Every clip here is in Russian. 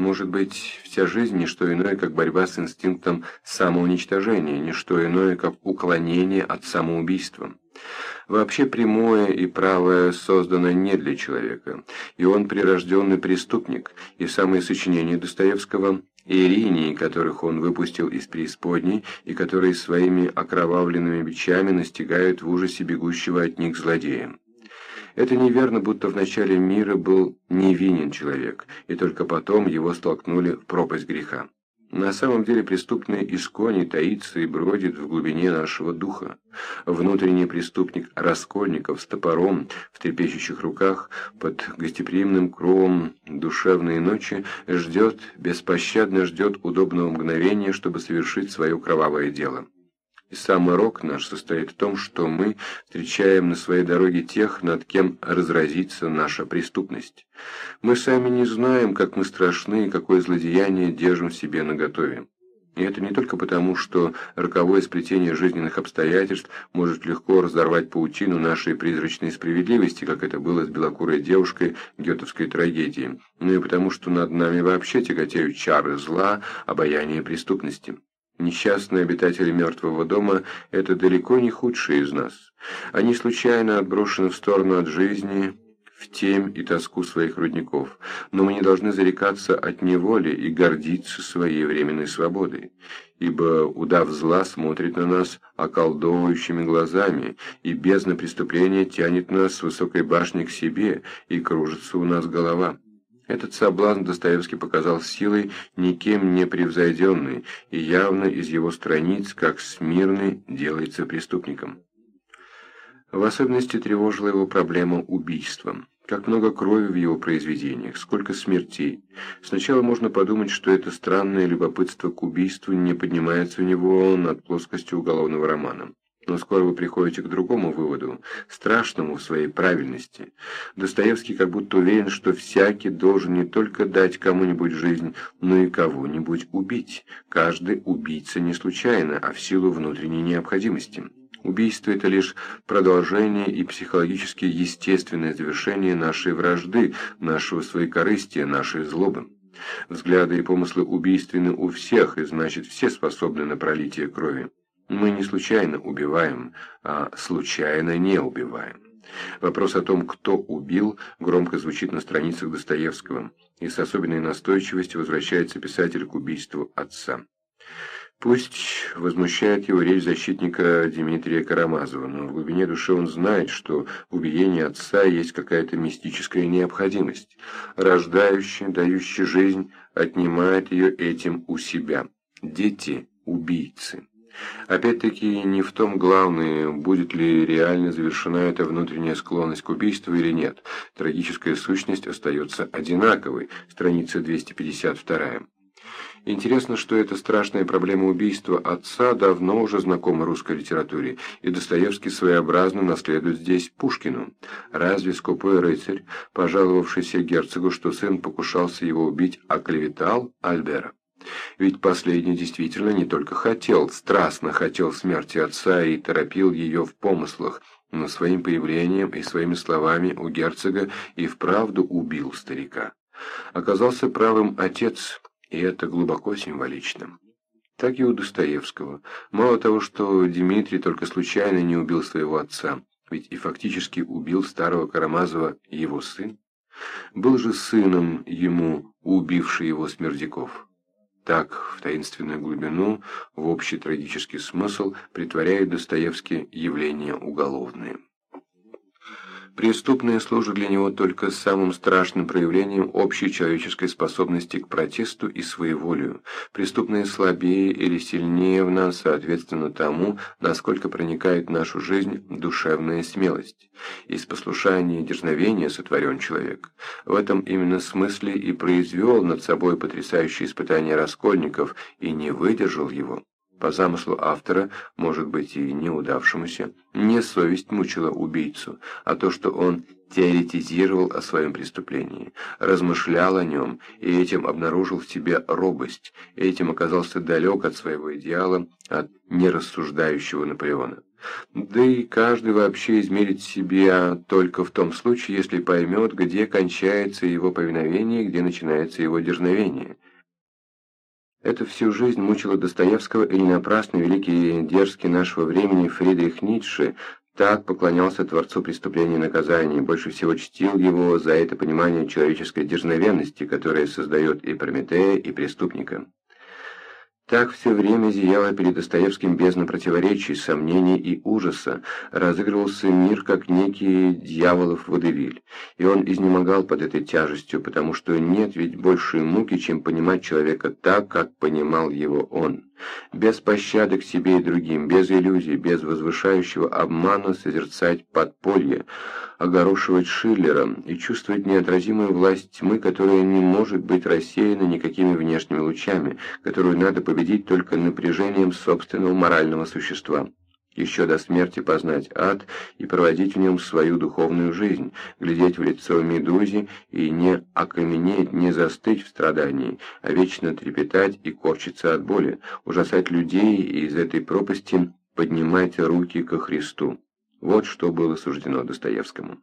Может быть, вся жизнь – не что иное, как борьба с инстинктом самоуничтожения, не что иное, как уклонение от самоубийства. Вообще прямое и правое создано не для человека, и он прирожденный преступник, и самые сочинения Достоевского Иринии, которых он выпустил из преисподней, и которые своими окровавленными бичами настигают в ужасе бегущего от них злодея. Это неверно, будто в начале мира был невинен человек, и только потом его столкнули в пропасть греха. На самом деле преступный искони таится и бродит в глубине нашего духа. Внутренний преступник Раскольников с топором в трепещущих руках под гостеприимным кровом душевной ночи ждет, беспощадно ждет удобного мгновения, чтобы совершить свое кровавое дело. И сам урок наш состоит в том, что мы встречаем на своей дороге тех, над кем разразится наша преступность. Мы сами не знаем, как мы страшны и какое злодеяние держим себе наготове. И это не только потому, что роковое сплетение жизненных обстоятельств может легко разорвать паутину нашей призрачной справедливости, как это было с белокурой девушкой гетовской трагедии, но и потому, что над нами вообще тяготеют чары зла, обаяния преступности. Несчастные обитатели мертвого дома – это далеко не худшие из нас. Они случайно отброшены в сторону от жизни, в темь и тоску своих рудников, но мы не должны зарекаться от неволи и гордиться своей временной свободой, ибо удав зла смотрит на нас околдовывающими глазами, и бездна преступления тянет нас с высокой башни к себе, и кружится у нас голова. Этот соблазн Достоевский показал силой, никем не превзойденной, и явно из его страниц, как смирный, делается преступником. В особенности тревожила его проблема убийства. Как много крови в его произведениях, сколько смертей. Сначала можно подумать, что это странное любопытство к убийству не поднимается у него над плоскостью уголовного романа. Но скоро вы приходите к другому выводу, страшному в своей правильности. Достоевский как будто уверен, что всякий должен не только дать кому-нибудь жизнь, но и кого-нибудь убить. Каждый убийца не случайно, а в силу внутренней необходимости. Убийство – это лишь продолжение и психологически естественное завершение нашей вражды, нашего своекорыстия, нашей злобы. Взгляды и помыслы убийственны у всех, и значит все способны на пролитие крови. Мы не случайно убиваем, а случайно не убиваем. Вопрос о том, кто убил, громко звучит на страницах Достоевского, и с особенной настойчивостью возвращается писатель к убийству отца. Пусть возмущает его речь защитника Дмитрия Карамазова, но в глубине души он знает, что в убиении отца есть какая-то мистическая необходимость. Рождающий, дающий жизнь, отнимает ее этим у себя. Дети – убийцы. Опять-таки, не в том главное, будет ли реально завершена эта внутренняя склонность к убийству или нет. Трагическая сущность остается одинаковой, страница 252. Интересно, что эта страшная проблема убийства отца давно уже знакома русской литературе, и Достоевский своеобразно наследует здесь Пушкину. Разве скупой рыцарь, пожаловавшийся герцогу, что сын покушался его убить, оклеветал Альбера? Ведь последний действительно не только хотел, страстно хотел смерти отца и торопил ее в помыслах, но своим появлением и своими словами у герцога и вправду убил старика. Оказался правым отец, и это глубоко символично. Так и у Достоевского. Мало того, что Дмитрий только случайно не убил своего отца, ведь и фактически убил старого Карамазова его сын. Был же сыном ему убивший его Смердяков. Так, в таинственную глубину, в общий трагический смысл притворяет Достоевский явления уголовные. Преступное служит для него только самым страшным проявлением общей человеческой способности к протесту и своеволию. Преступное слабее или сильнее в нас соответственно тому, насколько проникает в нашу жизнь душевная смелость. Из послушания и дерзновения сотворен человек. В этом именно смысле и произвел над собой потрясающее испытание раскольников и не выдержал его. По замыслу автора, может быть и неудавшемуся, не совесть мучила убийцу, а то, что он теоретизировал о своем преступлении, размышлял о нем и этим обнаружил в себе робость, этим оказался далек от своего идеала, от нерассуждающего Наполеона. Да и каждый вообще измерит себя только в том случае, если поймет, где кончается его повиновение, где начинается его дерзновение. Это всю жизнь мучило Достоевского, и не напрасно великий дерзкий нашего времени Фридрих Ницше так поклонялся Творцу преступления и наказания, больше всего чтил его за это понимание человеческой дерзновенности, которое создает и Прометея, и преступника. Так все время зияло перед Достоевским бездна противоречий, сомнений и ужаса, разыгрывался мир как некий дьяволов водевиль, и он изнемогал под этой тяжестью, потому что нет ведь большей муки, чем понимать человека так, как понимал его он. Без пощады к себе и другим, без иллюзий, без возвышающего обмана созерцать подполье, огорошивать Шиллера и чувствовать неотразимую власть тьмы, которая не может быть рассеяна никакими внешними лучами, которую надо победить только напряжением собственного морального существа. Еще до смерти познать ад и проводить в нем свою духовную жизнь, глядеть в лицо Медузе и не окаменеть, не застыть в страдании, а вечно трепетать и корчиться от боли, ужасать людей и из этой пропасти поднимать руки ко Христу. Вот что было суждено Достоевскому.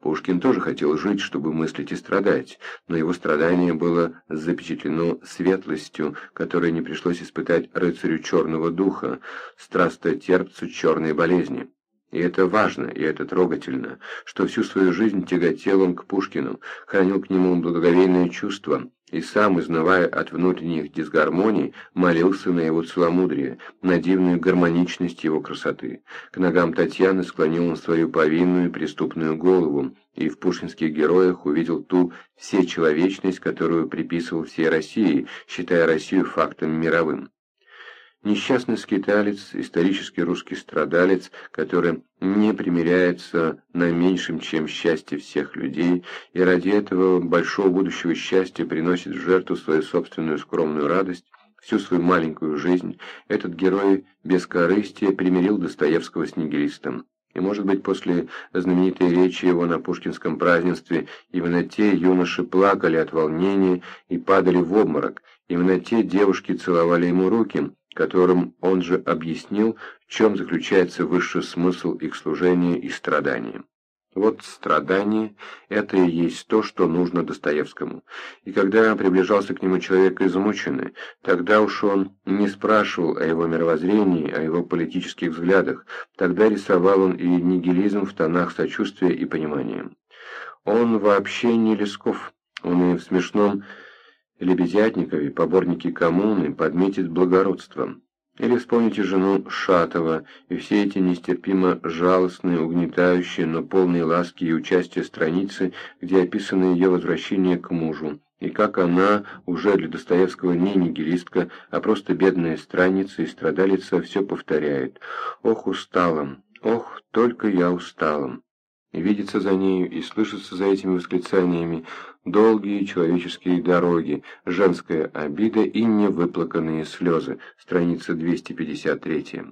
Пушкин тоже хотел жить, чтобы мыслить и страдать, но его страдание было запечатлено светлостью, которой не пришлось испытать рыцарю черного духа, страстотерпцу черной болезни. И это важно, и это трогательно, что всю свою жизнь тяготел он к Пушкину, хранил к нему благоговейное чувство, и сам, изнывая от внутренних дисгармоний, молился на его целомудрие, на дивную гармоничность его красоты. К ногам Татьяны склонил он свою повинную преступную голову, и в пушкинских героях увидел ту всечеловечность, которую приписывал всей России, считая Россию фактом мировым. Несчастный скиталец, исторический русский страдалец, который не примиряется на меньшем, чем счастье всех людей, и ради этого большого будущего счастья приносит в жертву свою собственную скромную радость, всю свою маленькую жизнь, этот герой без корыстия примирил Достоевского с нигилистом. И, может быть, после знаменитой речи его на пушкинском празднестве именно те юноши плакали от волнения и падали в обморок, именно те девушки целовали ему руки, которым он же объяснил, в чем заключается высший смысл их служения и страдания. Вот страдание – это и есть то, что нужно Достоевскому. И когда приближался к нему человек измученный, тогда уж он не спрашивал о его мировоззрении, о его политических взглядах, тогда рисовал он и нигилизм в тонах сочувствия и понимания. Он вообще не Лесков, он и в смешном Лебедятникове, поборники коммуны, подметит благородством. Или вспомните жену Шатова и все эти нестерпимо жалостные, угнетающие, но полные ласки и участия страницы, где описано ее возвращение к мужу, и как она, уже для Достоевского не нигилистка, а просто бедная странница и страдалица, все повторяет «Ох, усталом! Ох, только я усталом!» И видится за нею, и слышится за этими восклицаниями долгие человеческие дороги, женская обида и невыплаканные слезы, страница 253.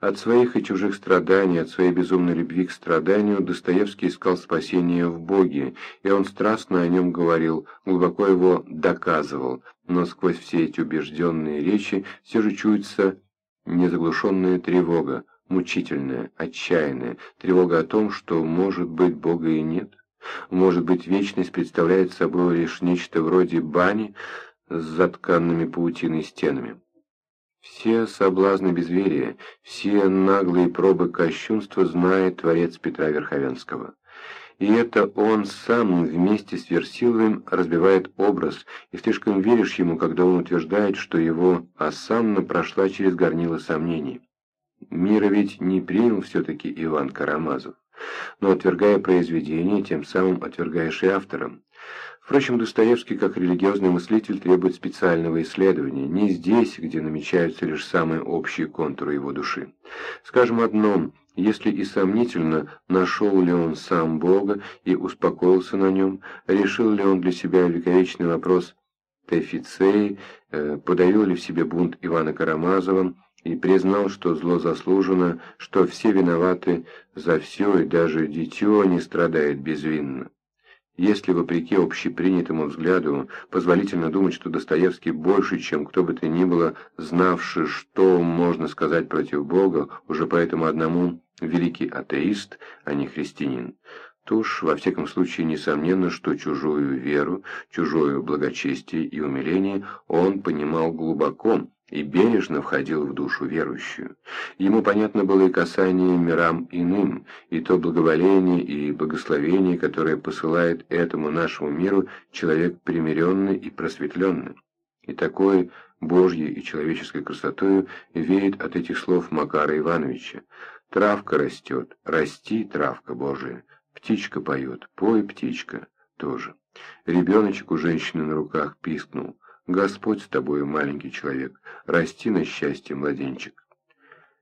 От своих и чужих страданий, от своей безумной любви к страданию Достоевский искал спасения в Боге, и он страстно о нем говорил, глубоко его доказывал, но сквозь все эти убежденные речи все же чуется незаглушенная тревога, мучительная, отчаянная, тревога о том, что, может быть, Бога и нет. Может быть, вечность представляет собой лишь нечто вроде бани с затканными паутиной стенами. Все соблазны безверия, все наглые пробы кощунства знает творец Петра Верховенского. И это он сам вместе с Версиловым разбивает образ, и слишком веришь ему, когда он утверждает, что его осанна прошла через горнило сомнений. Мира ведь не принял все-таки Иван Карамазов. Но отвергая произведение, тем самым отвергаешь и автором. Впрочем, Достоевский, как религиозный мыслитель, требует специального исследования, не здесь, где намечаются лишь самые общие контуры его души. Скажем одном, если и сомнительно, нашел ли он сам Бога и успокоился на нем, решил ли он для себя великовечный вопрос Тефицеи, э, подавил ли в себе бунт Ивана Карамазова, и признал, что зло заслужено, что все виноваты за все, и даже дитё не страдает безвинно. Если, вопреки общепринятому взгляду, позволительно думать, что Достоевский больше, чем кто бы то ни было, знавший, что можно сказать против Бога, уже поэтому одному великий атеист, а не христианин, то уж, во всяком случае, несомненно, что чужую веру, чужое благочестие и умиление он понимал глубоко, и бережно входил в душу верующую. Ему понятно было и касание мирам иным, и то благоволение и благословение, которое посылает этому нашему миру человек примиренный и просветленный. И такой Божьей и человеческой красотою веет от этих слов Макара Ивановича. «Травка растет, расти, травка Божия, птичка поет, пой, птичка» тоже. Ребеночек у женщины на руках пискнул. Господь с тобою, маленький человек, расти на счастье, младенчик.